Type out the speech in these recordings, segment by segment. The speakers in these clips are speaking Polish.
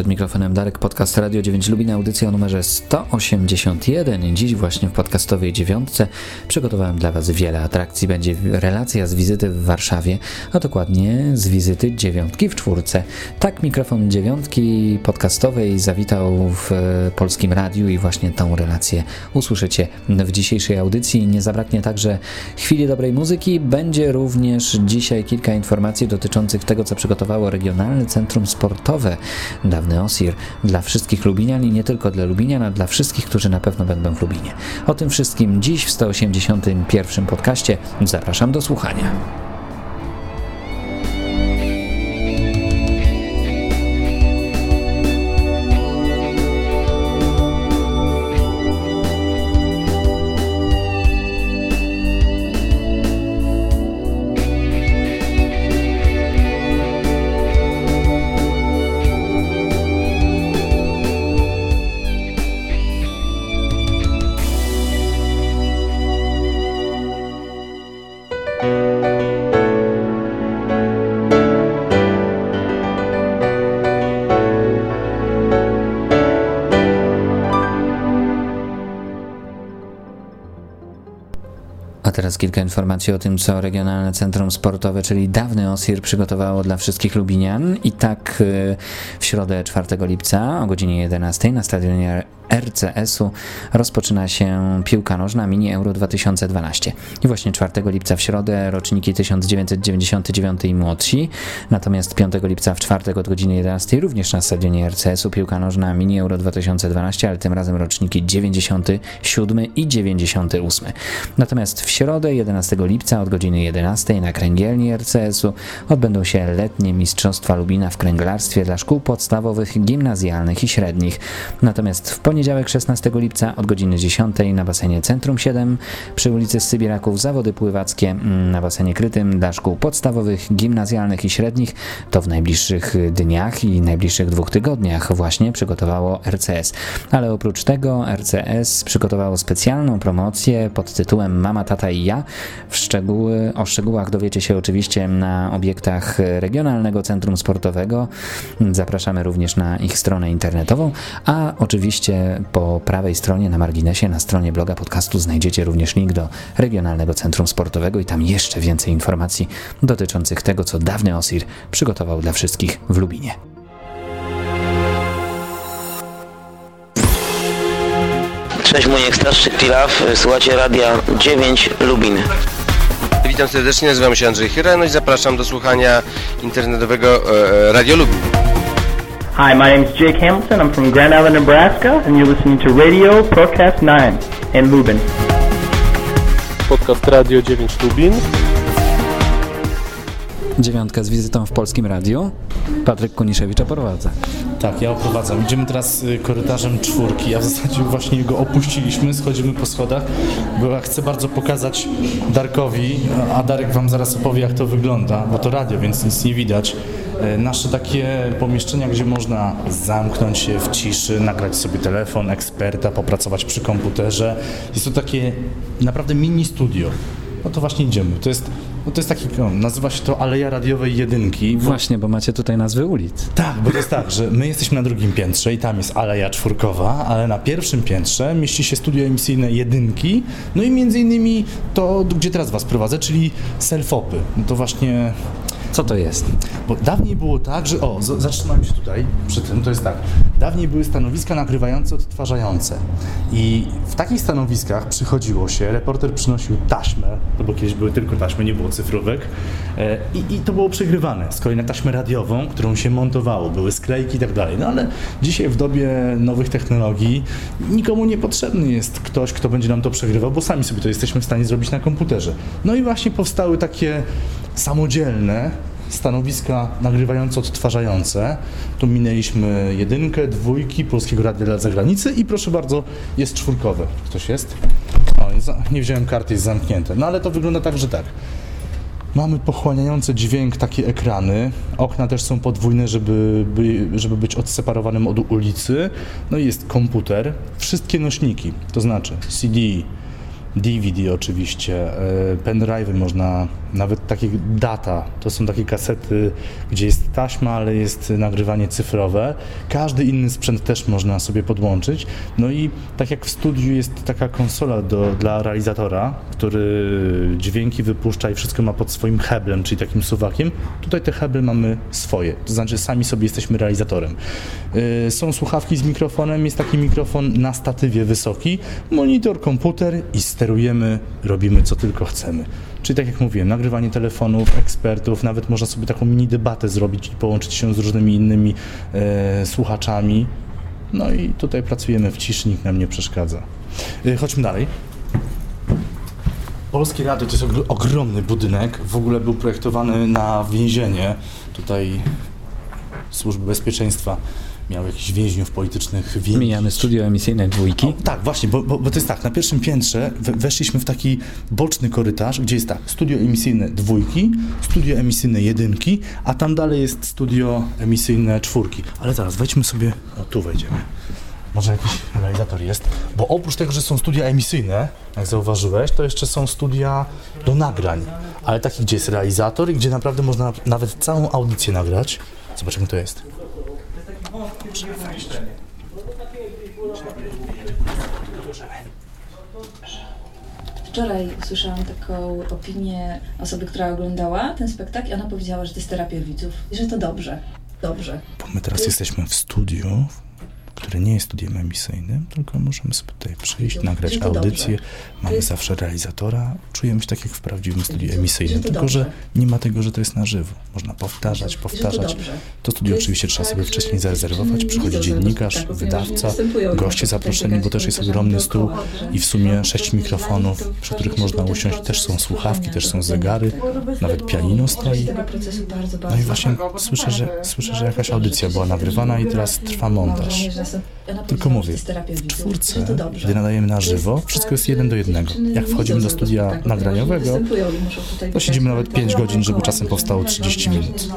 Przed mikrofonem Darek, podcast Radio 9 Lubina, audycja o numerze 181. Dziś właśnie w podcastowej dziewiątce przygotowałem dla Was wiele atrakcji. Będzie relacja z wizyty w Warszawie, a dokładnie z wizyty dziewiątki w czwórce. Tak mikrofon dziewiątki podcastowej zawitał w Polskim Radiu i właśnie tą relację usłyszycie w dzisiejszej audycji. Nie zabraknie także chwili dobrej muzyki. Będzie również dzisiaj kilka informacji dotyczących tego, co przygotowało Regionalne Centrum Sportowe dawny Osir dla wszystkich Lubinian i nie tylko dla Lubinian, dla wszystkich, którzy na pewno będą w Lubinie. O tym wszystkim dziś w 181 podcaście. Zapraszam do słuchania. Teraz kilka informacji o tym, co Regionalne Centrum Sportowe, czyli dawny OSIR przygotowało dla wszystkich Lubinian. I tak y, w środę 4 lipca o godzinie 11 na stadionie RCS-u rozpoczyna się piłka nożna Mini Euro 2012. I właśnie 4 lipca w środę roczniki 1999 i młodsi, natomiast 5 lipca w czwartek od godziny 11 również na stadionie RCS-u piłka nożna Mini Euro 2012, ale tym razem roczniki 97 i 98. Natomiast w środę 11 lipca od godziny 11 na kręgielni RCS-u odbędą się letnie Mistrzostwa Lubina w kręglarstwie dla szkół podstawowych, gimnazjalnych i średnich. Natomiast w poniedziałek poniedziałek 16 lipca od godziny 10 na basenie Centrum 7 przy ulicy Sybiraków zawody pływackie mm, na basenie krytym dla szkół podstawowych, gimnazjalnych i średnich. To w najbliższych dniach i najbliższych dwóch tygodniach właśnie przygotowało RCS. Ale oprócz tego RCS przygotowało specjalną promocję pod tytułem Mama, Tata i Ja. W szczegóły, o szczegółach dowiecie się oczywiście na obiektach Regionalnego Centrum Sportowego. Zapraszamy również na ich stronę internetową, a oczywiście po prawej stronie na marginesie na stronie bloga podcastu znajdziecie również link do Regionalnego Centrum Sportowego i tam jeszcze więcej informacji dotyczących tego, co dawny Osir przygotował dla wszystkich w Lubinie. Cześć, mój ekstraszczyk Pilaw, słuchacie Radia 9 Lubin. Witam serdecznie, nazywam się Andrzej Chyra, i zapraszam do słuchania internetowego e, Radio Lubin. Hi, my name is Jake Hamilton. I'm from Grand Island, Nebraska, and you're listening to Radio Podcast 9 in Lubin. Podcast Radio 9 Lubin. Dziewiątka z wizytą w Polskim Radiu. Patryk Kuniszewicz oprowadza. Tak, ja oprowadzam. Idziemy teraz y, korytarzem czwórki, a w zasadzie właśnie go opuściliśmy, schodzimy po schodach, bo ja chcę bardzo pokazać Darkowi, a Darek Wam zaraz opowie, jak to wygląda, bo to radio, więc nic nie widać. E, nasze takie pomieszczenia, gdzie można zamknąć się w ciszy, nagrać sobie telefon eksperta, popracować przy komputerze. Jest to takie naprawdę mini studio. No to właśnie idziemy. To jest no to jest taki, no, nazywa się to Aleja Radiowej Jedynki. Bo... Właśnie, bo macie tutaj nazwy ulic. Tak, bo to jest tak, że my jesteśmy na drugim piętrze i tam jest Aleja Czwórkowa, ale na pierwszym piętrze mieści się studio emisyjne Jedynki, no i między innymi to, gdzie teraz Was prowadzę, czyli selfopy. No to właśnie co to jest? Bo dawniej było tak, że o, zatrzymałem się tutaj przy tym, to jest tak. Dawniej były stanowiska nagrywające, odtwarzające. I w takich stanowiskach przychodziło się, reporter przynosił taśmę, to bo kiedyś były tylko taśmy, nie było cyfrówek, e, i, i to było przegrywane. Z kolei na taśmę radiową, którą się montowało, były sklejki i tak dalej. No ale dzisiaj w dobie nowych technologii nikomu nie potrzebny jest ktoś, kto będzie nam to przegrywał, bo sami sobie to jesteśmy w stanie zrobić na komputerze. No i właśnie powstały takie samodzielne stanowiska nagrywające, odtwarzające. Tu minęliśmy jedynkę, dwójki, Polskiego Radia dla Zagranicy i proszę bardzo, jest czwórkowe. Ktoś jest? O, nie wziąłem karty, jest zamknięte. No ale to wygląda tak, że tak. Mamy pochłaniające dźwięk takie ekrany. Okna też są podwójne, żeby, by, żeby być odseparowanym od ulicy. No i jest komputer. Wszystkie nośniki, to znaczy CD, DVD oczywiście, e, pendrive'y można, nawet takie data, to są takie kasety, gdzie jest taśma, ale jest nagrywanie cyfrowe. Każdy inny sprzęt też można sobie podłączyć. No i tak jak w studiu jest taka konsola do, dla realizatora, który dźwięki wypuszcza i wszystko ma pod swoim heblem, czyli takim suwakiem, tutaj te heble mamy swoje, to znaczy sami sobie jesteśmy realizatorem. E, Są słuchawki z mikrofonem, jest taki mikrofon na statywie wysoki, monitor, komputer i sterujemy, robimy co tylko chcemy. Czyli tak jak mówiłem, nagrywanie telefonów, ekspertów, nawet można sobie taką mini debatę zrobić i połączyć się z różnymi innymi e, słuchaczami. No i tutaj pracujemy w ciszy, nikt nam nie przeszkadza. E, chodźmy dalej. Polskie Radio to jest ogr- ogromny budynek. W ogóle był projektowany na więzienie. Tutaj służby bezpieczeństwa miały jakichś więźniów politycznych więzić. Mijamy studio emisyjne dwójki. O, tak, właśnie, bo, bo, bo to jest tak, na pierwszym piętrze we, weszliśmy w taki boczny korytarz, gdzie jest tak, studio emisyjne dwójki, studio emisyjne jedynki, a tam dalej jest studio emisyjne czwórki. Ale zaraz, wejdźmy sobie, o tu wejdziemy. Może jakiś realizator jest, bo oprócz tego, że są studia emisyjne, jak zauważyłeś, to jeszcze są studia do nagrań, ale taki, gdzie jest realizator i gdzie naprawdę można nawet całą audycję nagrać. Zobaczymy, to jest. Wczoraj usłyszałam taką opinię osoby, która oglądała ten spektakl i ona powiedziała, że to jest terapia widzów i że to dobrze. Dobrze. Bo my teraz jesteśmy w studiu, które nie jest studiem emisyjnym, tylko możemy sobie tutaj przyjść, nagrać dobrze. audycję, mamy jest- zawsze realizatora, czujemy się tak jak w prawdziwym studiu emisyjnym, tylko że nie ma tego, że to jest na żywo. Można powtarzać, powtarzać. To studio oczywiście trzeba tak, sobie wcześniej zarezerwować, przychodzi dziennikarz, nie wydawca, goście zaproszeni, bo też jest ogromny stół i w sumie no, sześć mikrofonów, przy których można usiąść, też są słuchawki, też są zegary, nawet pianino stoi. No i właśnie słyszę, że, słyszę, że jakaś audycja była nagrywana i teraz trwa montaż. Tylko mówię, w czwórce, gdy nadajemy na żywo, wszystko jest jeden do jednego. Jak wchodzimy do studia nagraniowego, to siedzimy nawet 5 godzin, żeby czasem powstało 30 minut.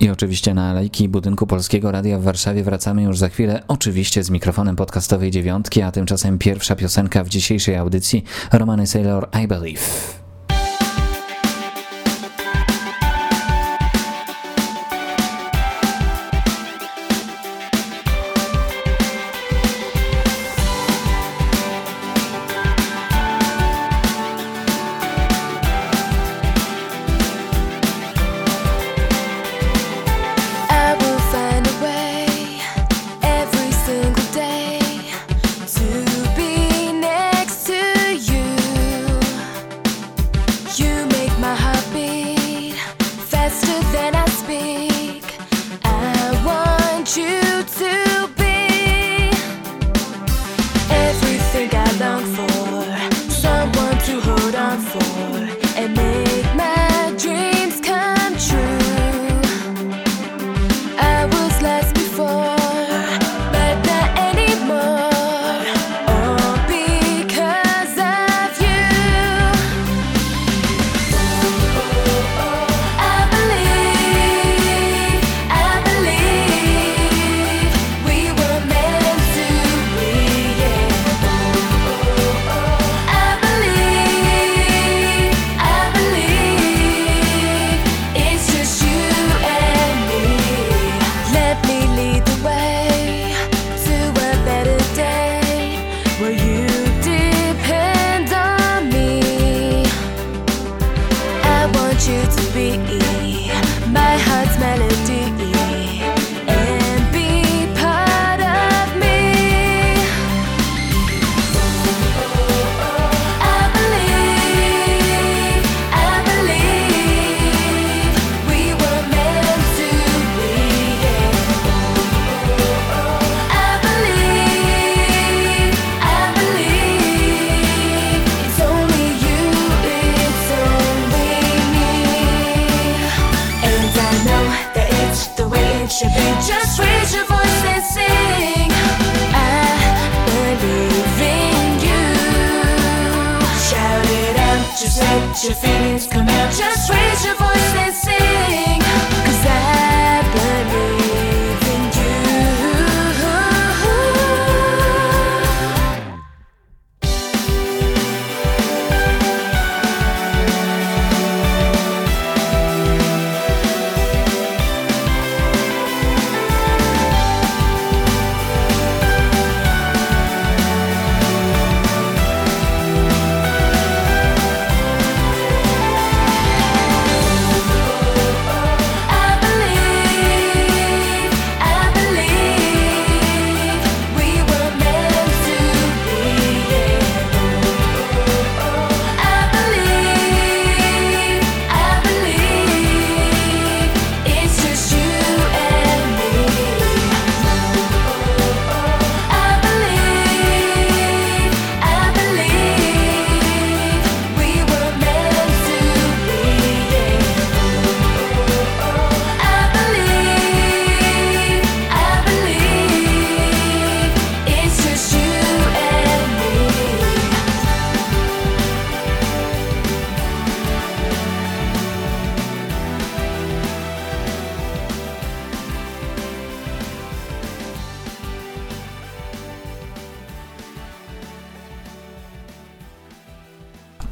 I oczywiście na alejki budynku Polskiego Radia w Warszawie wracamy już za chwilę, oczywiście z mikrofonem podcastowej dziewiątki, a tymczasem pierwsza piosenka w dzisiejszej audycji Romany Sailor I Believe.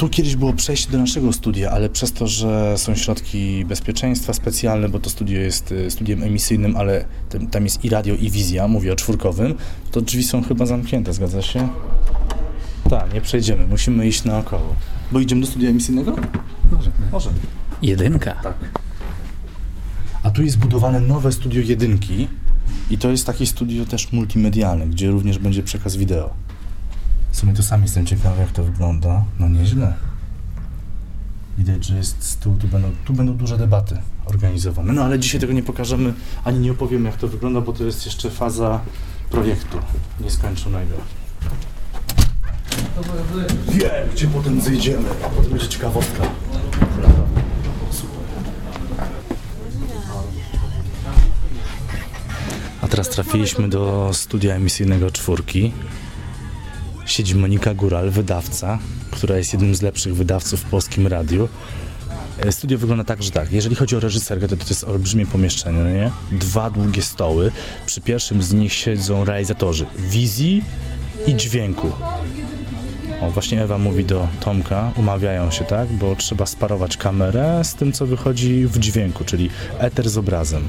Tu kiedyś było przejście do naszego studia, ale przez to, że są środki bezpieczeństwa specjalne, bo to studio jest y, studiem emisyjnym, ale tam- tam jest i radio, i wizja, mówię o czwórkowym, to drzwi są chyba zamknięte, zgadza się? Tak, nie przejdziemy, musimy iść naokoło. Bo idziemy do studia emisyjnego? Może. Może. Jedynka. Tak. A tu jest budowane nowe studio jedynki i to jest takie studio też multimedialne, gdzie również będzie przekaz wideo. W sumie to sam jestem ciekawy, jak to wygląda. No nieźle. Widać, że jest stół, tu będą, tu będą duże debaty organizowane. No ale dzisiaj tego nie pokażemy, ani nie opowiemy, jak to wygląda, bo to jest jeszcze faza projektu nieskończonego. Wiem, gdzie potem zejdziemy, a potem będzie ciekawostka. A teraz trafiliśmy do studia emisyjnego czwórki. Siedzi Monika Góral, wydawca, która jest jednym z lepszych wydawców w polskim radiu. E, Studio wygląda tak, że tak, jeżeli chodzi o reżyserkę, to to jest olbrzymie pomieszczenie, no nie? Dwa długie stoły. Przy pierwszym z nich siedzą realizatorzy wizji i dźwięku. O, właśnie Ewa mówi do Tomka, umawiają się, tak? Bo trzeba sparować kamerę z tym, co wychodzi w dźwięku, czyli eter z obrazem.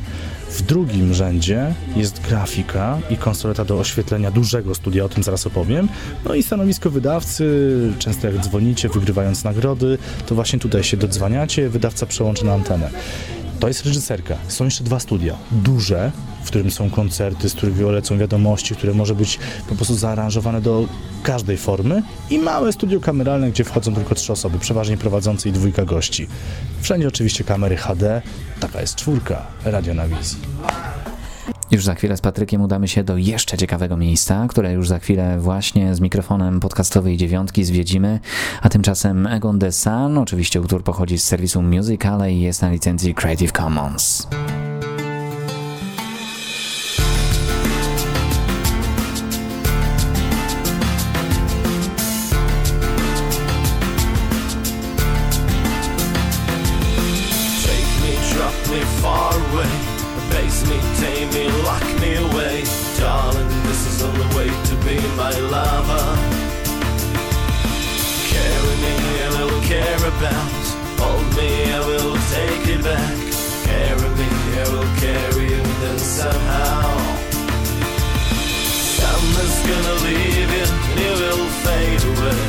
W drugim rzędzie jest grafika i konsoleta do oświetlenia dużego studia, o tym zaraz opowiem. No i stanowisko wydawcy, często jak dzwonicie, wygrywając nagrody, to właśnie tutaj się dodzwaniacie, wydawca przełączy na antenę. To jest reżyserka. Są jeszcze dwa studia. Duże, w którym są koncerty, z których lecą wiadomości, które może być po prostu zaaranżowane do każdej formy i małe studio kameralne, gdzie wchodzą tylko trzy osoby, przeważnie prowadzący i dwójka gości. Wszędzie oczywiście kamery HD. Taka jest czwórka Radio na wizji. Już za chwilę z Patrykiem udamy się do jeszcze ciekawego miejsca, które już za chwilę właśnie z mikrofonem podcastowej dziewiątki zwiedzimy, a tymczasem Egon The Sun, oczywiście utwór pochodzi z serwisu Musicale i jest na licencji Creative Commons. About. Hold me, I will take it back. Carry me, I will carry you then somehow. Summer's gonna leave you, and you will fade away.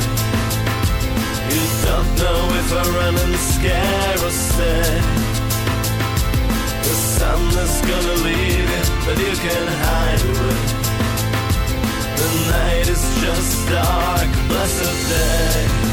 You don't know if I run and scare or stay. The sun is gonna leave you, but you can hide away. The night is just dark, blessed day.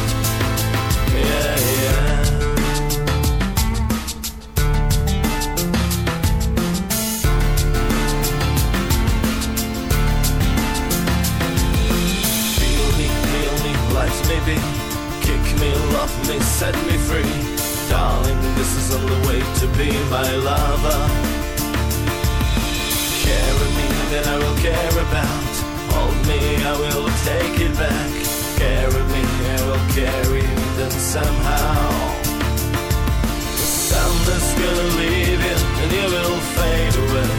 Take it back. Carry me, I will carry you, then somehow. The sun is gonna leave you, and you will fade away.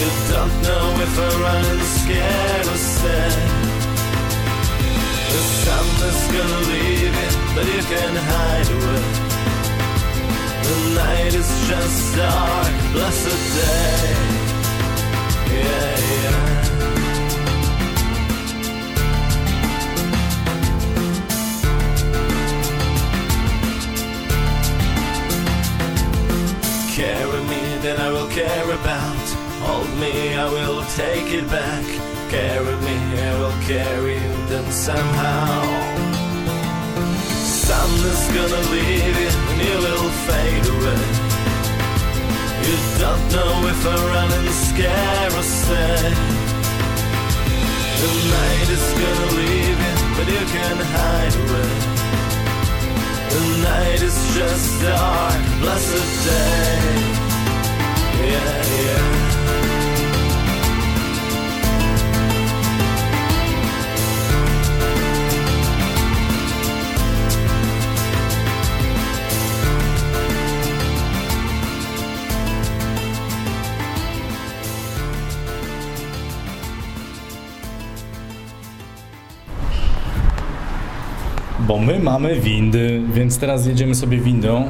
You don't know if I run and scare or stay. The sun is gonna leave you, but you can hide away. The night is just dark, blessed day. Yeah, yeah. Then I will care about. Hold me, I will take it back. Carry me, I will carry you, then somehow. Sun is gonna leave you, and you will fade away. You don't know if I run and scare or stay. The night is gonna leave you, but you can hide away. The night is just dark, blessed day. bo my mamy windy, więc teraz jedziemy sobie windą.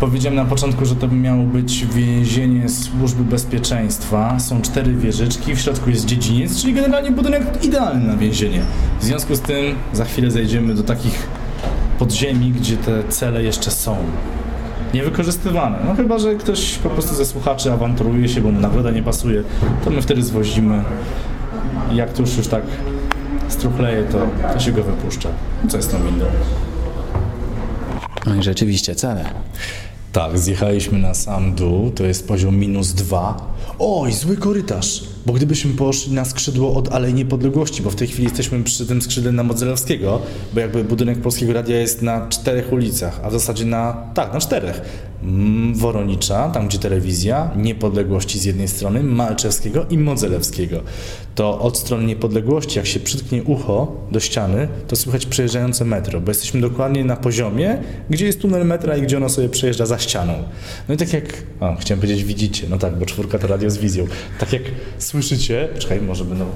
Powiedziałem na początku, że to by miało być więzienie służby bezpieczeństwa. Są cztery wieżyczki, w środku jest dziedziniec, czyli generalnie budynek idealny na więzienie. W związku z tym za chwilę zejdziemy do takich podziemi, gdzie te cele jeszcze są. Niewykorzystywane. No chyba, że ktoś po prostu ze słuchaczy awanturuje się, bo mu nagroda nie pasuje, to my wtedy zwozimy. Jak to już, już tak struchleje, to, to się go wypuszcza. Co jest tą windą? No i rzeczywiście, cele. Tak, zjechaliśmy na sam dół, to jest poziom minus dwa. Oj, zły korytarz, bo gdybyśmy poszli na skrzydło od Alei Niepodległości, bo w tej chwili jesteśmy przy tym skrzydle na Modzelewskiego, bo jakby budynek Polskiego Radia jest na czterech ulicach, a w zasadzie na, tak, na czterech. Mm, Woronicza, tam gdzie telewizja, Niepodległości z jednej strony, Malczewskiego i Modzelewskiego. To od strony Niepodległości, jak się przytknie ucho do ściany, to słychać przejeżdżające metro, bo jesteśmy dokładnie na poziomie, gdzie jest tunel metra i gdzie ono sobie przejeżdża za ścianą. No i tak jak, o, chciałem powiedzieć widzicie, no tak, bo czwórka to radio z wizją. Tak jak słyszycie, czekaj, może będą...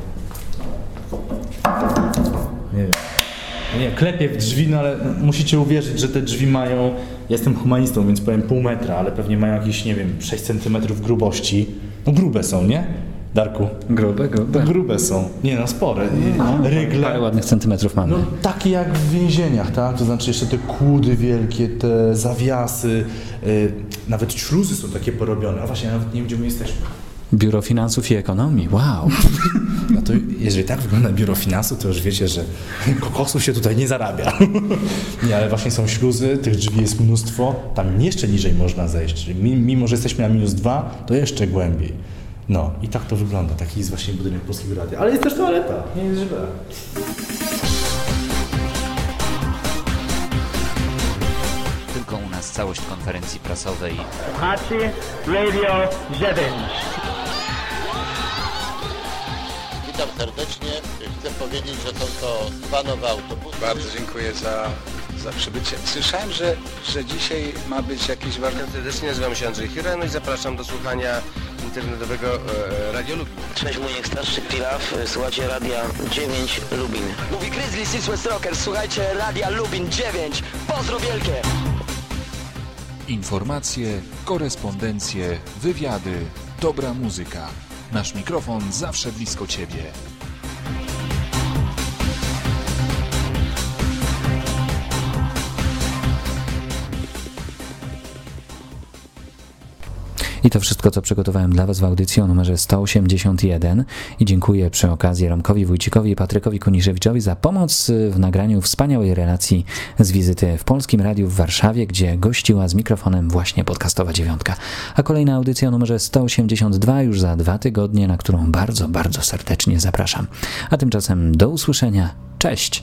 Nie klepię w drzwi, no ale musicie uwierzyć, że te drzwi mają. Jestem humanistą, więc powiem pół metra, ale pewnie mają jakieś, nie wiem, 6 centymetrów grubości. No grube są, nie? Darku? Grube, grube. Grube są. Nie no, spore. Rygle. Parę ładnych centymetrów mamy. No takie jak w więzieniach, tak? To znaczy jeszcze te kłudy wielkie, te zawiasy, y, nawet śluzy są takie porobione. A właśnie, ja nawet nie wiem, gdzie my jesteśmy. Biuro Finansów i Ekonomii, wow. No to jeżeli tak wygląda biuro finansów, to już wiecie, że kokosów się tutaj nie zarabia. Nie, ale właśnie są śluzy, tych drzwi jest mnóstwo, tam jeszcze niżej można zejść. Mimo, że jesteśmy na minus dwa, to jeszcze głębiej. No i tak to wygląda, taki jest właśnie budynek Polskiego Radia. Ale jest też toaleta, nie jest źle. Tylko u nas całość konferencji prasowej Hachi Radio 9. Witam serdecznie. Chcę powiedzieć, że są to dwa nowe autobusy. Bardzo dziękuję za, za przybycie. Słyszałem, że, że dzisiaj ma być jakiś. Witam serdecznie, nazywam się Andrzej Hirano i zapraszam do słuchania internetowego e, Radio Lubin. Cześć, mój najstarszy Pilaf, słuchacie Radia 9 Lubin. Mówi Grizzly Six West Rockers, słuchajcie Radia Lubin 9. Pozdro wielkie! Informacje, korespondencje, wywiady, dobra muzyka. Nasz mikrofon zawsze blisko Ciebie. I to wszystko, co przygotowałem dla Was w audycji o numerze 181 i dziękuję przy okazji Romkowi Wójcikowi i Patrykowi Kuniszewiczowi za pomoc w nagraniu wspaniałej relacji z wizyty w Polskim Radiu w Warszawie, gdzie gościła z mikrofonem właśnie podcastowa dziewiątka. A kolejna audycja o numerze 182 już za dwa tygodnie, na którą bardzo, bardzo serdecznie zapraszam. A tymczasem do usłyszenia. Cześć!